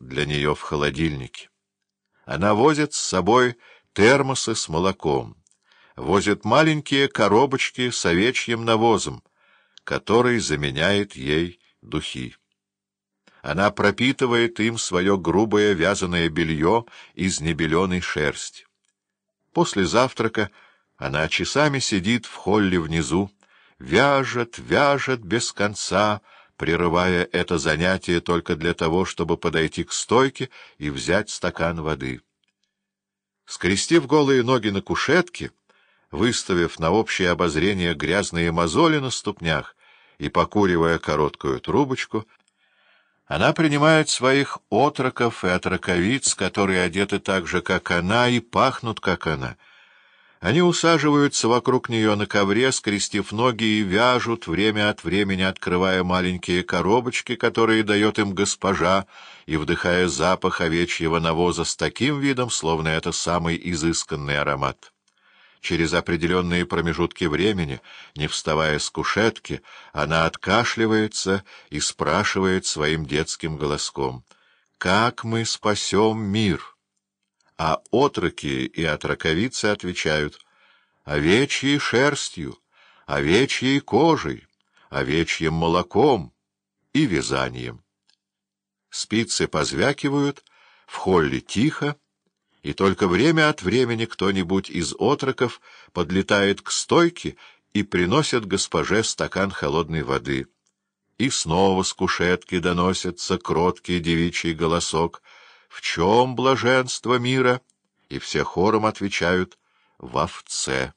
для нее в холодильнике. Она возит с собой термосы с молоком, возит маленькие коробочки с овечьим навозом, который заменяет ей духи. Она пропитывает им свое грубое вязаное белье из небеленой шерсти. После завтрака она часами сидит в холле внизу, вяжет, вяжет без конца, прерывая это занятие только для того, чтобы подойти к стойке и взять стакан воды. Скрестив голые ноги на кушетке, выставив на общее обозрение грязные мозоли на ступнях и покуривая короткую трубочку, она принимает своих отроков и отроковиц, которые одеты так же, как она, и пахнут, как она — они усаживаются вокруг нее на ковре, скрестив ноги, и вяжут, время от времени открывая маленькие коробочки, которые дает им госпожа, и вдыхая запах овечьего навоза с таким видом, словно это самый изысканный аромат. Через определенные промежутки времени, не вставая с кушетки, она откашливается и спрашивает своим детским голоском, «Как мы спасем мир?» А отроки и отроковицы отвечают овечьей шерстью, овечьей кожей, овечьим молоком и вязанием. Спицы позвякивают, в холле тихо, и только время от времени кто-нибудь из отроков подлетает к стойке и приносит госпоже стакан холодной воды. И снова с кушетки доносится кроткий девичий голосок — в чем блаженство мира? И все хором отвечают «в овце».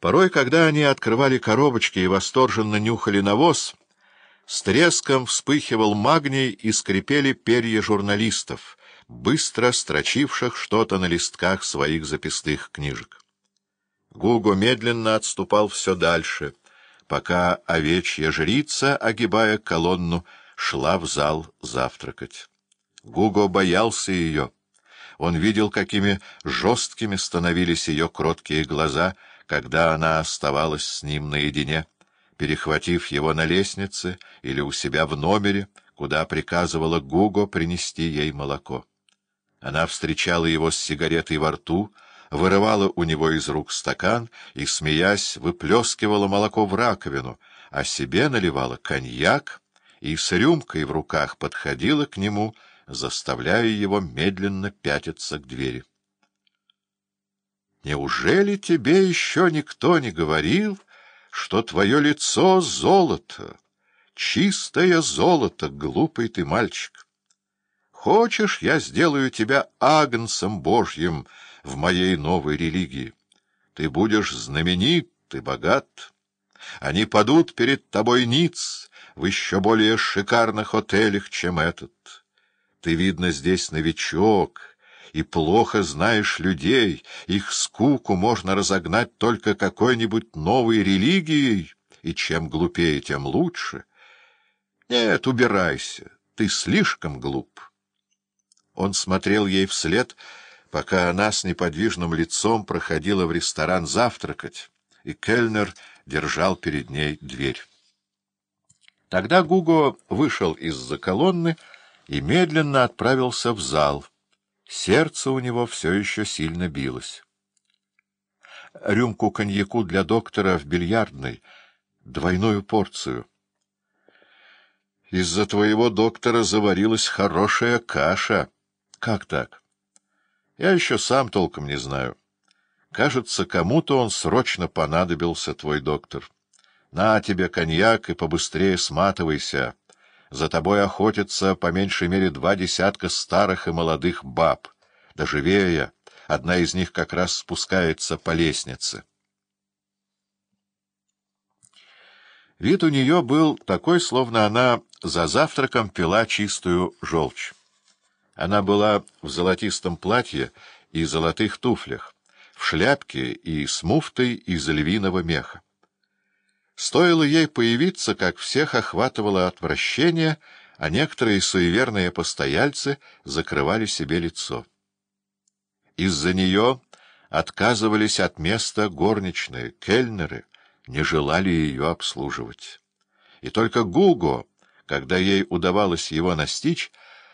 Порой, когда они открывали коробочки и восторженно нюхали навоз, с треском вспыхивал магний и скрипели перья журналистов, быстро строчивших что-то на листках своих записных книжек. Гуго медленно отступал все дальше, пока овечья жрица, огибая колонну, шла в зал завтракать. Гуго боялся ее. Он видел, какими жесткими становились ее кроткие глаза, когда она оставалась с ним наедине, перехватив его на лестнице или у себя в номере, куда приказывала Гуго принести ей молоко. Она встречала его с сигаретой во рту, вырывала у него из рук стакан и, смеясь, выплескивала молоко в раковину, а себе наливала коньяк, и с рюмкой в руках подходила к нему, заставляя его медленно пятиться к двери. — Неужели тебе еще никто не говорил, что твое лицо — золото, чистое золото, глупый ты мальчик? Хочешь, я сделаю тебя агнцем Божьим в моей новой религии? Ты будешь знаменит, ты богат. Они падут перед тобой ниц, в еще более шикарных отелях, чем этот. Ты, видно, здесь новичок и плохо знаешь людей, их скуку можно разогнать только какой-нибудь новой религией, и чем глупее, тем лучше. Нет, убирайся, ты слишком глуп. Он смотрел ей вслед, пока она с неподвижным лицом проходила в ресторан завтракать, и кельнер держал перед ней дверь. Тогда Гуго вышел из-за колонны и медленно отправился в зал. Сердце у него все еще сильно билось. Рюмку коньяку для доктора в бильярдной, двойную порцию. Из-за твоего доктора заварилась хорошая каша. Как так? Я еще сам толком не знаю. Кажется, кому-то он срочно понадобился, твой доктор. На тебе коньяк и побыстрее сматывайся. За тобой охотятся по меньшей мере два десятка старых и молодых баб. Доживее, одна из них как раз спускается по лестнице. Вид у нее был такой, словно она за завтраком пила чистую желчь. Она была в золотистом платье и золотых туфлях, в шляпке и с муфтой из львиного меха. Стоило ей появиться, как всех охватывало отвращение, а некоторые суеверные постояльцы закрывали себе лицо. Из-за нее отказывались от места горничные, кельнеры, не желали ее обслуживать. И только Гуго, Когда ей удавалось его настичь,